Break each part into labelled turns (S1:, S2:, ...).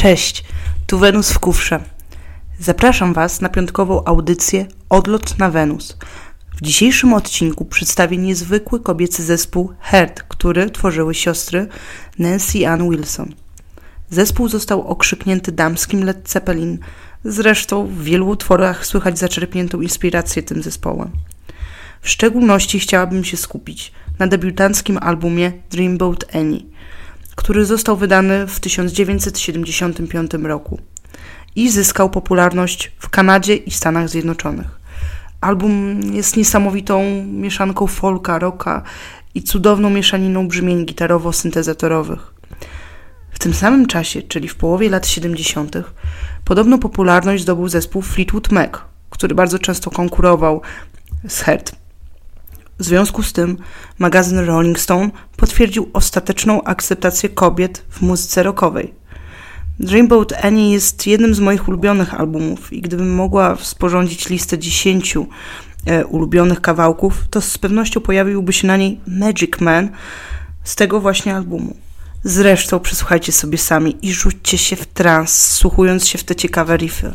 S1: Cześć, tu Wenus w Kufrze. Zapraszam Was na piątkową audycję Odlot na Wenus. W dzisiejszym odcinku przedstawię niezwykły kobiecy zespół Heart, który tworzyły siostry Nancy Ann Wilson. Zespół został okrzyknięty damskim Led Zeppelin, zresztą w wielu utworach słychać zaczerpniętą inspirację tym zespołem. W szczególności chciałabym się skupić na debiutanckim albumie Dreamboat Annie, który został wydany w 1975 roku i zyskał popularność w Kanadzie i Stanach Zjednoczonych. Album jest niesamowitą mieszanką folka, rocka i cudowną mieszaniną brzmień gitarowo-syntezatorowych. W tym samym czasie, czyli w połowie lat 70., podobną popularność zdobył zespół Fleetwood Mac, który bardzo często konkurował z Heart. W związku z tym magazyn Rolling Stone potwierdził ostateczną akceptację kobiet w muzyce rockowej. Dreamboat Annie jest jednym z moich ulubionych albumów i gdybym mogła sporządzić listę 10
S2: e, ulubionych kawałków, to z pewnością pojawiłby się na niej Magic Man z tego właśnie albumu. Zresztą przesłuchajcie sobie sami i rzućcie się w trans, słuchując się w te ciekawe riffy.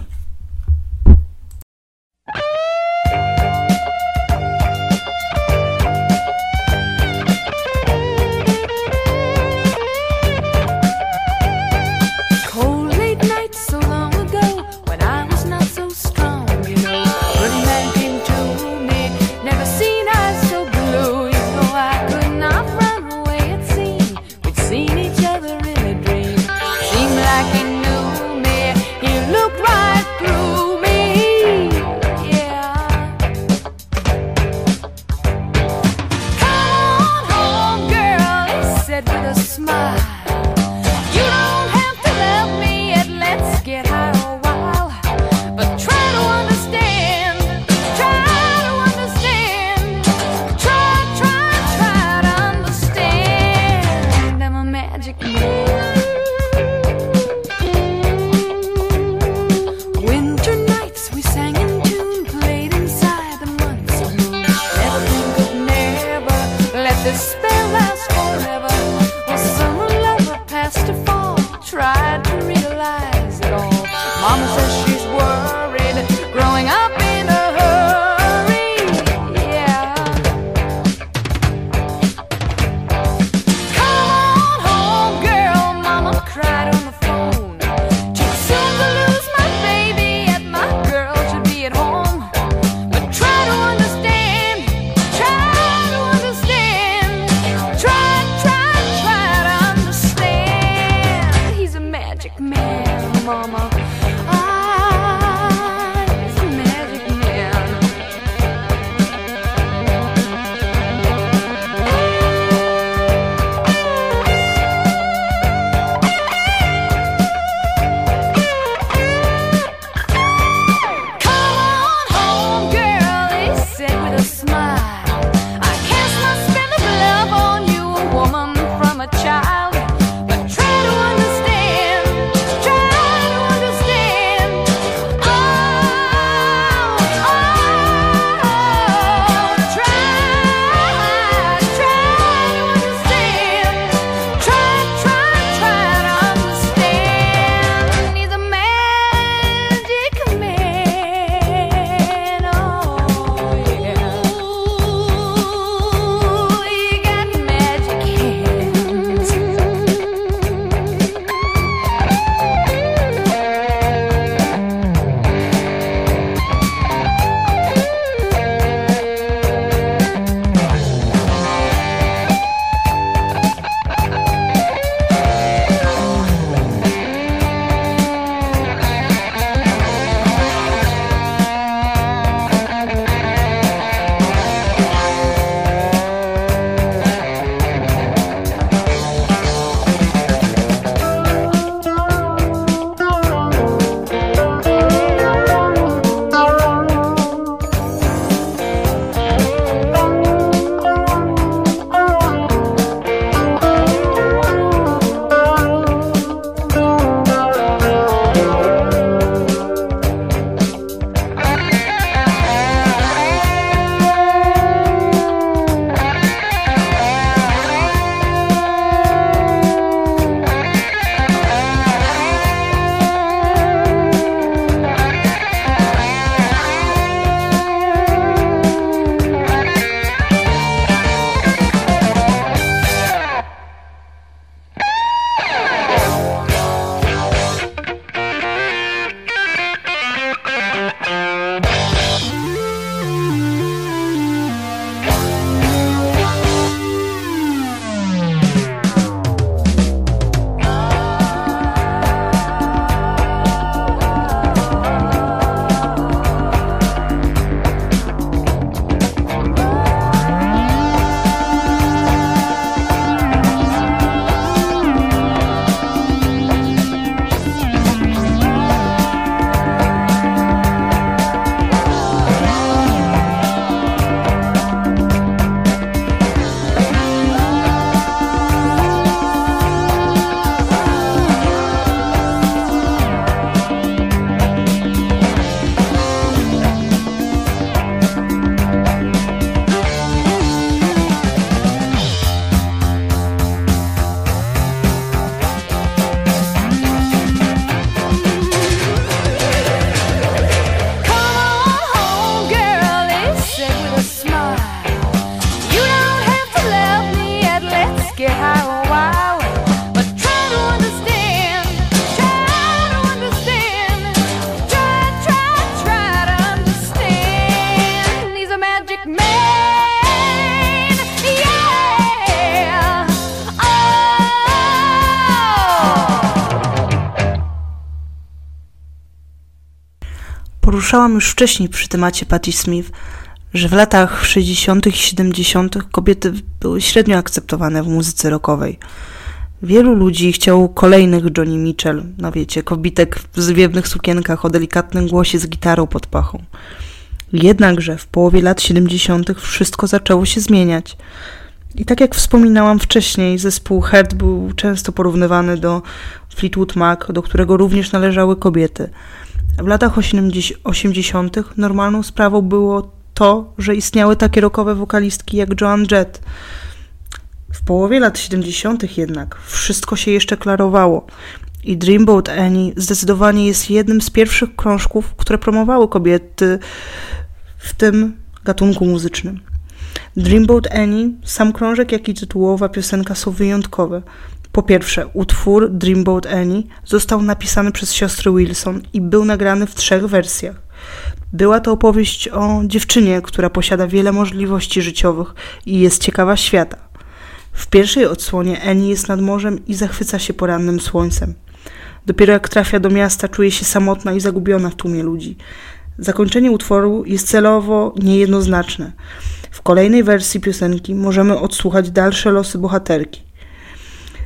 S1: Poruszałam już wcześniej przy temacie Patti Smith, że w latach 60. i 70. kobiety były średnio akceptowane w muzyce rockowej. Wielu ludzi chciało kolejnych Johnny Mitchell, no wiecie, kobitek w zwiewnych sukienkach o delikatnym głosie z gitarą pod pachą. Jednakże w połowie lat 70. wszystko zaczęło się zmieniać. I tak jak wspominałam wcześniej, zespół Heart był często porównywany do Fleetwood Mac, do którego również należały kobiety. W latach 80. normalną sprawą było to, że istniały takie rockowe wokalistki jak Joan Jett. W połowie lat 70. jednak wszystko się jeszcze klarowało i Dreamboat Annie zdecydowanie jest jednym z pierwszych krążków, które promowały kobiety w tym gatunku muzycznym. Dreamboat Annie, sam krążek, jak i tytułowa piosenka są wyjątkowe. Po pierwsze, utwór Dreamboat Annie został napisany przez siostry Wilson i był nagrany w trzech wersjach. Była to opowieść o dziewczynie, która posiada wiele możliwości życiowych i jest ciekawa świata. W pierwszej odsłonie Annie jest nad morzem i zachwyca się porannym słońcem. Dopiero jak trafia do miasta, czuje się samotna i zagubiona w tłumie ludzi. Zakończenie utworu jest celowo niejednoznaczne. W kolejnej wersji piosenki możemy odsłuchać dalsze losy bohaterki,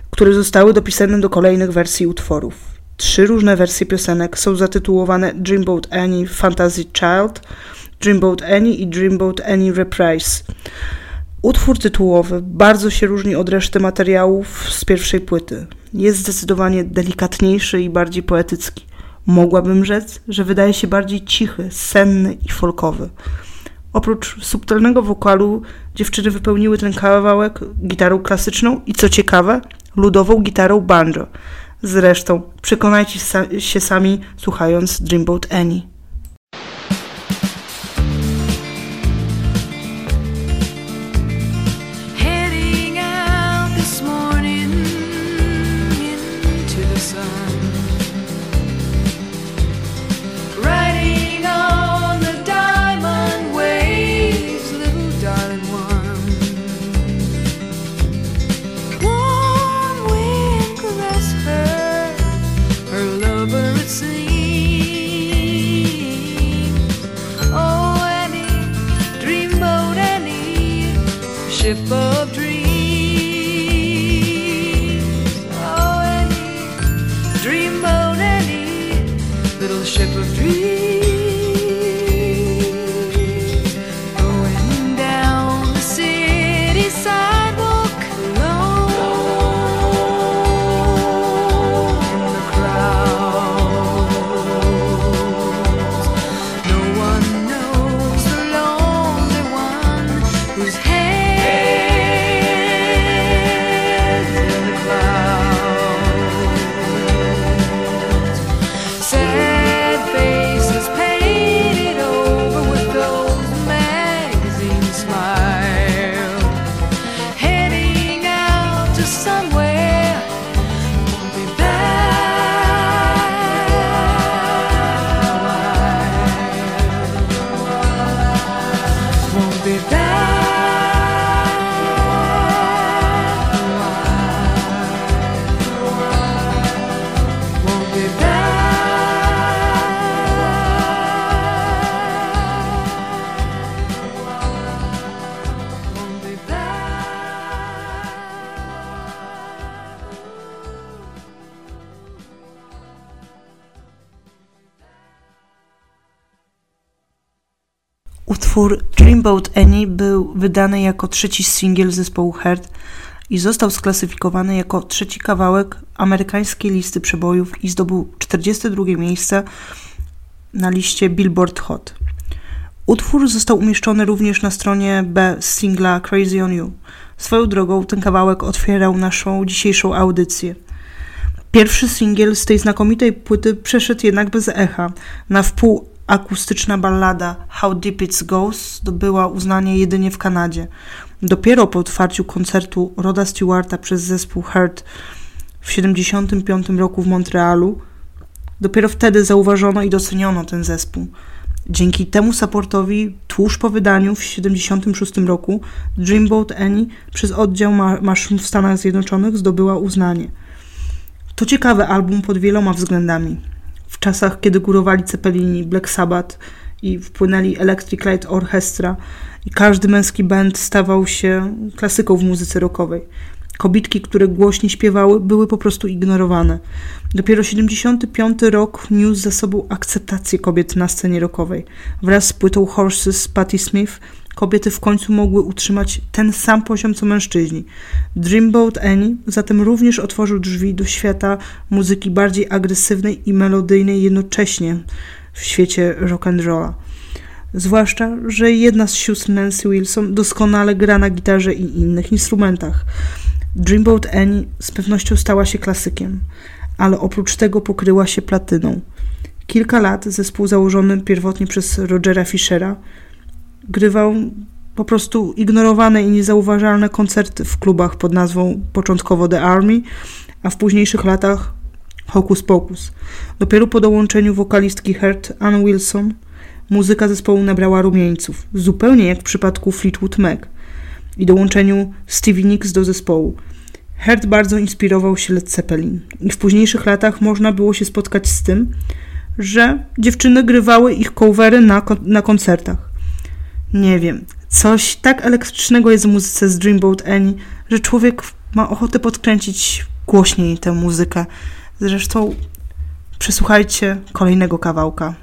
S1: które zostały dopisane do kolejnych wersji utworów. Trzy różne wersje piosenek są zatytułowane Dreamboat Annie Fantasy Child, Dreamboat Annie i Dreamboat Annie Reprise. Utwór tytułowy bardzo się różni od reszty materiałów z pierwszej płyty. Jest zdecydowanie delikatniejszy i bardziej poetycki. Mogłabym rzec, że wydaje się bardziej cichy, senny i folkowy. Oprócz subtelnego wokalu, dziewczyny wypełniły ten kawałek gitarą klasyczną i co ciekawe, ludową gitarą banjo. Zresztą przekonajcie się sami słuchając Dreamboat Annie.
S2: beautiful Dreamboat Annie
S1: był wydany jako trzeci singiel zespołu Heart i został sklasyfikowany jako trzeci kawałek amerykańskiej listy przebojów i zdobył 42 miejsce na liście Billboard Hot. Utwór został umieszczony również na stronie B singla Crazy on You. Swoją drogą ten kawałek otwierał naszą dzisiejszą audycję. Pierwszy singiel z tej znakomitej płyty przeszedł jednak bez echa. Na wpół akustyczna ballada How Deep It Goes zdobyła uznanie jedynie w Kanadzie. Dopiero po otwarciu koncertu Roda Stewarta przez zespół Heart w 1975 roku w Montrealu, dopiero wtedy zauważono i doceniono ten zespół. Dzięki temu supportowi tuż po wydaniu w 1976 roku Dreamboat Annie przez oddział maszyn w Stanach Zjednoczonych zdobyła uznanie. To ciekawy album pod wieloma względami. W czasach, kiedy górowali Cepelini, Black Sabbath i wpłynęli Electric Light Orchestra i każdy męski band stawał się klasyką w muzyce rockowej. Kobitki, które głośniej śpiewały, były po prostu ignorowane. Dopiero 75 rok niósł za sobą akceptację kobiet na scenie rockowej. Wraz z płytą Horses Patti Smith kobiety w końcu mogły utrzymać ten sam poziom co mężczyźni. Dreamboat Annie zatem również otworzył drzwi do świata muzyki bardziej agresywnej i melodyjnej jednocześnie w świecie rock and rolla. Zwłaszcza, że jedna z sióstr Nancy Wilson doskonale gra na gitarze i innych instrumentach. Dreamboat Annie z pewnością stała się klasykiem, ale oprócz tego pokryła się platyną. Kilka lat zespół założony pierwotnie przez Rogera Fischera grywał po prostu ignorowane i niezauważalne koncerty w klubach pod nazwą początkowo The Army, a w późniejszych latach Hocus Pocus. Dopiero po dołączeniu wokalistki Hurt Ann Wilson muzyka zespołu nabrała rumieńców, zupełnie jak w przypadku Fleetwood Mac i dołączeniu Stevie Nicks do zespołu. Hurt bardzo inspirował się Led Zeppelin i w późniejszych latach można było się spotkać z tym, że dziewczyny grywały ich covery na, na koncertach. Nie wiem, coś tak elektrycznego jest w muzyce z Dreamboat Annie, że człowiek ma ochotę podkręcić głośniej tę muzykę. Zresztą przesłuchajcie kolejnego kawałka.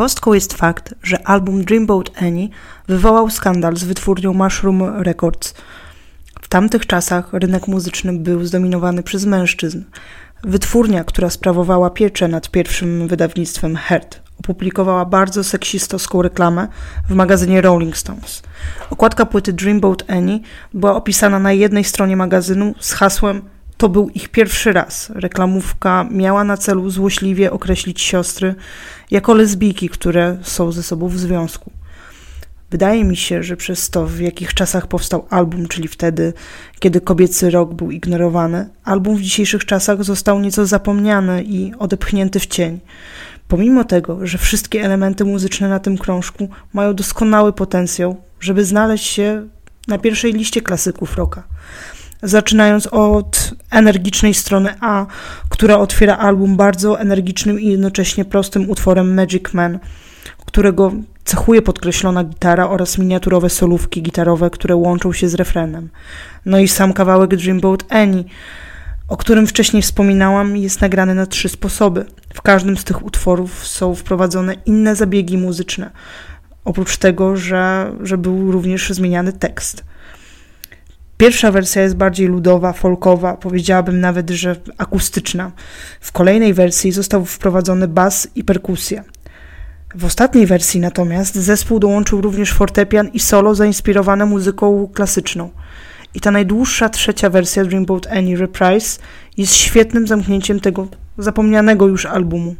S1: Ciekawostką jest fakt, że album Dreamboat Annie wywołał skandal z wytwórnią Mushroom Records. W tamtych czasach rynek muzyczny był zdominowany przez mężczyzn. Wytwórnia, która sprawowała pieczę nad pierwszym wydawnictwem Heart, opublikowała bardzo seksistowską reklamę w magazynie Rolling Stones. Okładka płyty Dreamboat Annie była opisana na jednej stronie magazynu z hasłem to był ich pierwszy raz. Reklamówka miała na celu złośliwie określić siostry jako lesbijki, które są ze sobą w związku. Wydaje mi się, że przez to, w jakich czasach powstał album, czyli wtedy, kiedy kobiecy rok był ignorowany, album w dzisiejszych czasach został nieco zapomniany i odepchnięty w cień. Pomimo tego, że wszystkie elementy muzyczne na tym krążku mają doskonały potencjał, żeby znaleźć się na pierwszej liście klasyków rocka. Zaczynając od energicznej strony A, która otwiera album bardzo energicznym i jednocześnie prostym utworem Magic Man, którego cechuje podkreślona gitara oraz miniaturowe solówki gitarowe, które łączą się z refrenem. No i sam kawałek Dreamboat Annie, o którym wcześniej wspominałam, jest nagrany na trzy sposoby. W każdym z tych utworów są wprowadzone inne zabiegi muzyczne, oprócz tego, że, że był również zmieniany tekst. Pierwsza wersja jest bardziej ludowa, folkowa, powiedziałabym nawet, że akustyczna. W kolejnej wersji został wprowadzony bas i perkusja. W ostatniej wersji natomiast zespół dołączył również fortepian i solo zainspirowane muzyką klasyczną. I ta najdłuższa trzecia wersja Dreamboat Annie Reprise jest świetnym zamknięciem tego zapomnianego już albumu.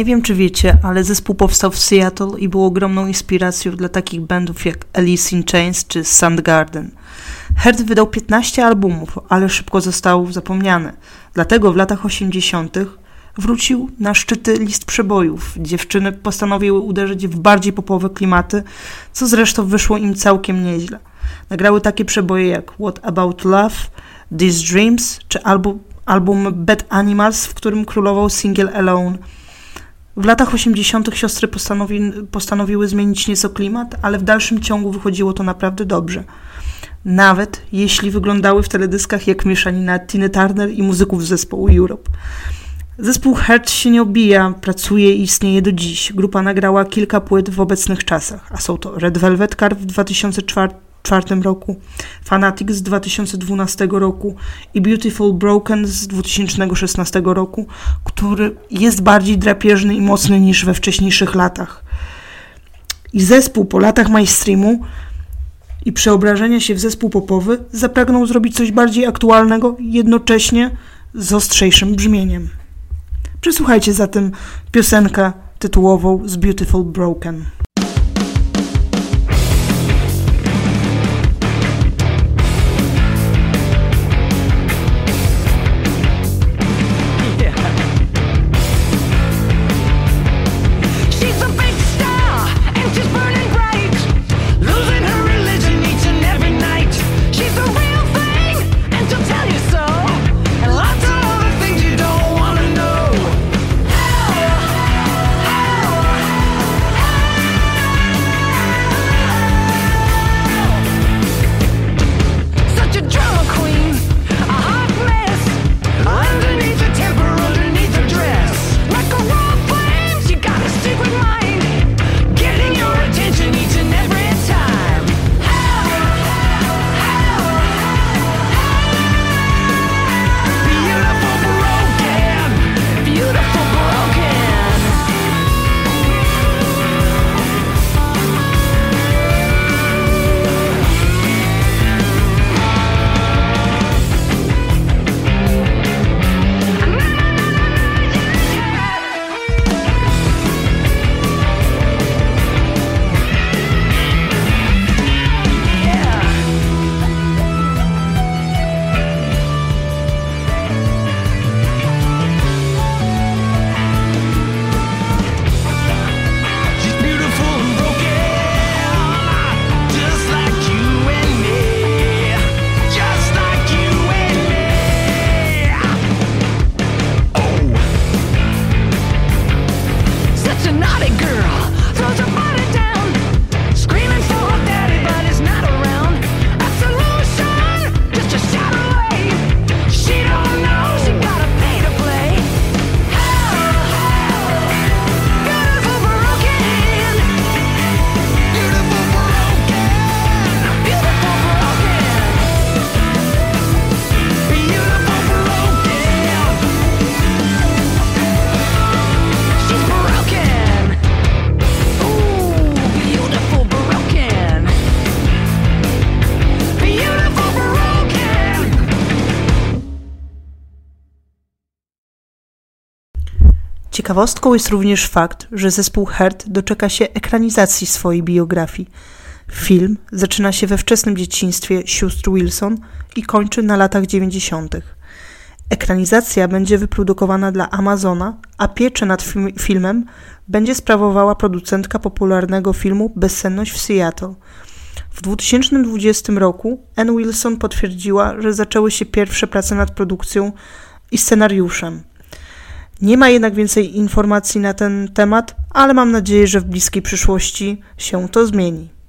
S1: Nie wiem, czy wiecie, ale zespół powstał w Seattle i był ogromną inspiracją dla takich bandów jak Alice in Chains czy Soundgarden. Herd wydał 15 albumów, ale szybko został zapomniany. Dlatego w latach 80. wrócił na szczyty list przebojów. Dziewczyny postanowiły uderzyć w bardziej popowe klimaty, co zresztą wyszło im całkiem nieźle. Nagrały takie przeboje jak What About Love, These Dreams czy album, album Bad Animals, w którym królował single Alone. W latach 80. siostry postanowi, postanowiły zmienić nieco klimat, ale w dalszym ciągu wychodziło to naprawdę dobrze. Nawet jeśli wyglądały w teledyskach jak mieszanina Tiny Turner i muzyków z zespołu Europe. Zespół Hurt się nie obija, pracuje i istnieje do dziś. Grupa nagrała kilka płyt w obecnych czasach, a są to Red Velvet Car w 2004 roku, Fanatic z 2012 roku i Beautiful Broken z 2016 roku, który jest bardziej drapieżny i mocny niż we wcześniejszych latach. I zespół po latach mainstreamu i przeobrażenia się w zespół popowy zapragnął zrobić coś bardziej aktualnego, jednocześnie z ostrzejszym brzmieniem. Przesłuchajcie zatem piosenkę tytułową z Beautiful Broken. Ciekawostką jest również fakt, że zespół Herd doczeka się ekranizacji swojej biografii. Film zaczyna się we wczesnym dzieciństwie sióstr Wilson i kończy na latach 90. Ekranizacja będzie wyprodukowana dla Amazona, a pieczę nad film, filmem będzie sprawowała producentka popularnego filmu Bezsenność w Seattle. W 2020 roku Ann Wilson potwierdziła, że zaczęły się pierwsze prace nad produkcją i scenariuszem. Nie ma jednak więcej informacji na ten temat, ale mam nadzieję, że w bliskiej przyszłości się to zmieni.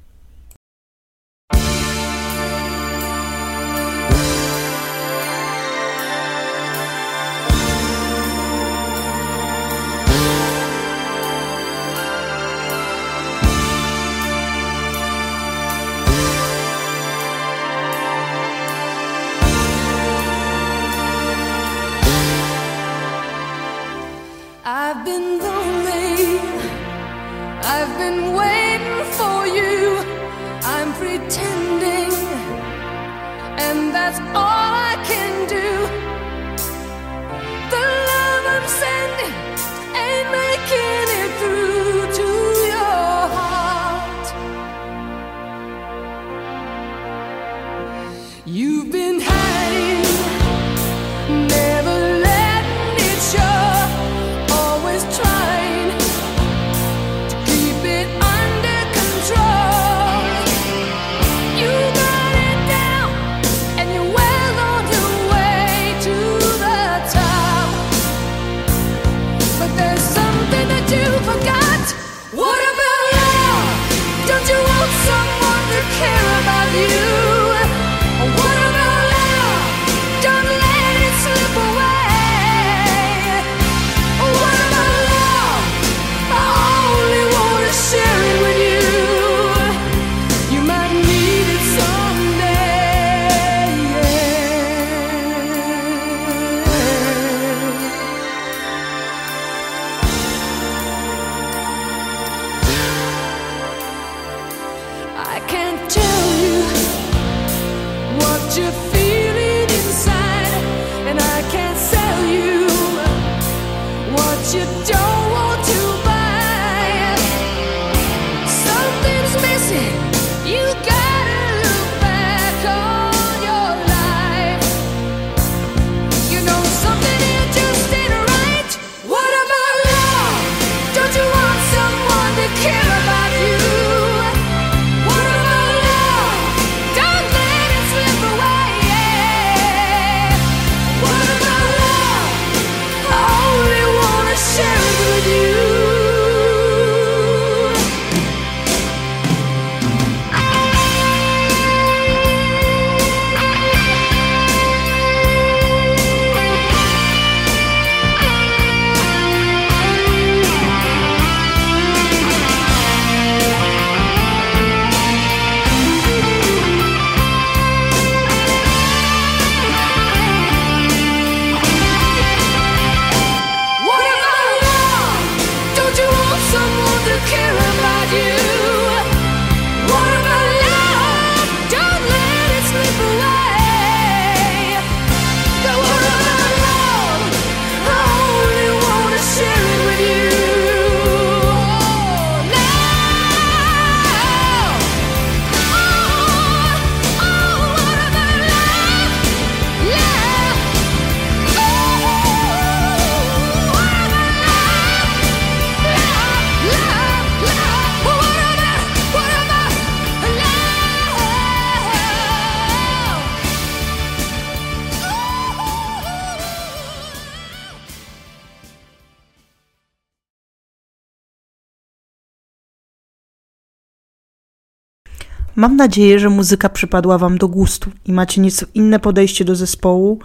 S1: Mam nadzieję, że muzyka przypadła Wam do gustu i macie nieco inne podejście do zespołu,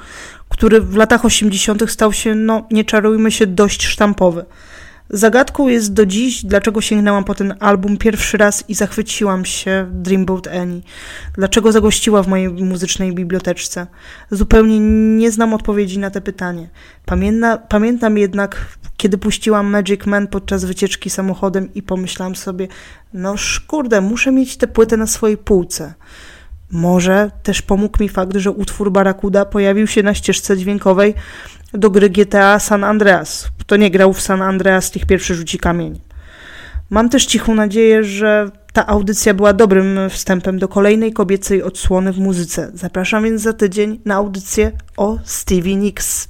S1: który w latach 80. stał się, no nie czarujmy się, dość sztampowy. Zagadką jest do dziś, dlaczego sięgnęłam po ten album pierwszy raz i zachwyciłam się Dreamboat Annie. Dlaczego zagościła w mojej muzycznej biblioteczce. Zupełnie nie znam odpowiedzi na te pytanie. Pamięta, pamiętam jednak, kiedy puściłam Magic Man podczas wycieczki samochodem i pomyślałam sobie, no kurde, muszę mieć tę płytę na swojej półce. Może też pomógł mi fakt, że utwór Barakuda pojawił się na ścieżce dźwiękowej do gry GTA San Andreas. Kto nie grał w San Andreas, tych pierwszy rzuci kamień. Mam też cichą nadzieję, że ta audycja była dobrym wstępem do kolejnej kobiecej odsłony w muzyce. Zapraszam więc za tydzień na audycję o Stevie Nicks.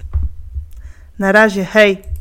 S1: Na razie, hej!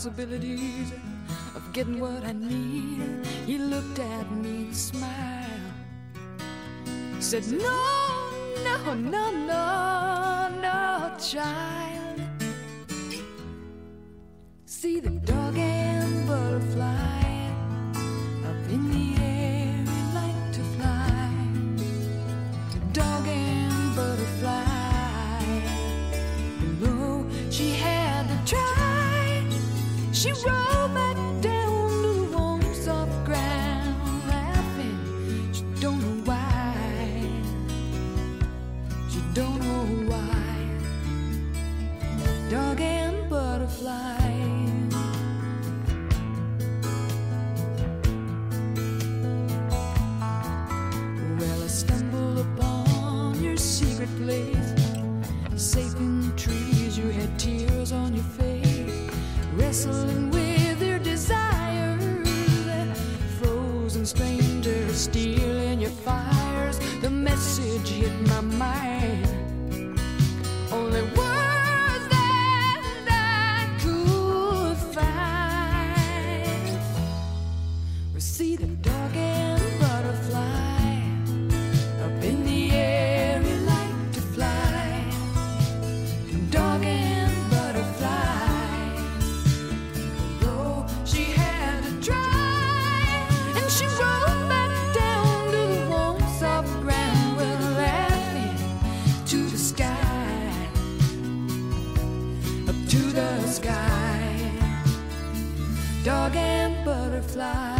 S2: possibilities of getting what I need. He looked at me and smiled. He said, No, no, no, no, no, child. See the dog. in my mind. sky, dog and butterfly.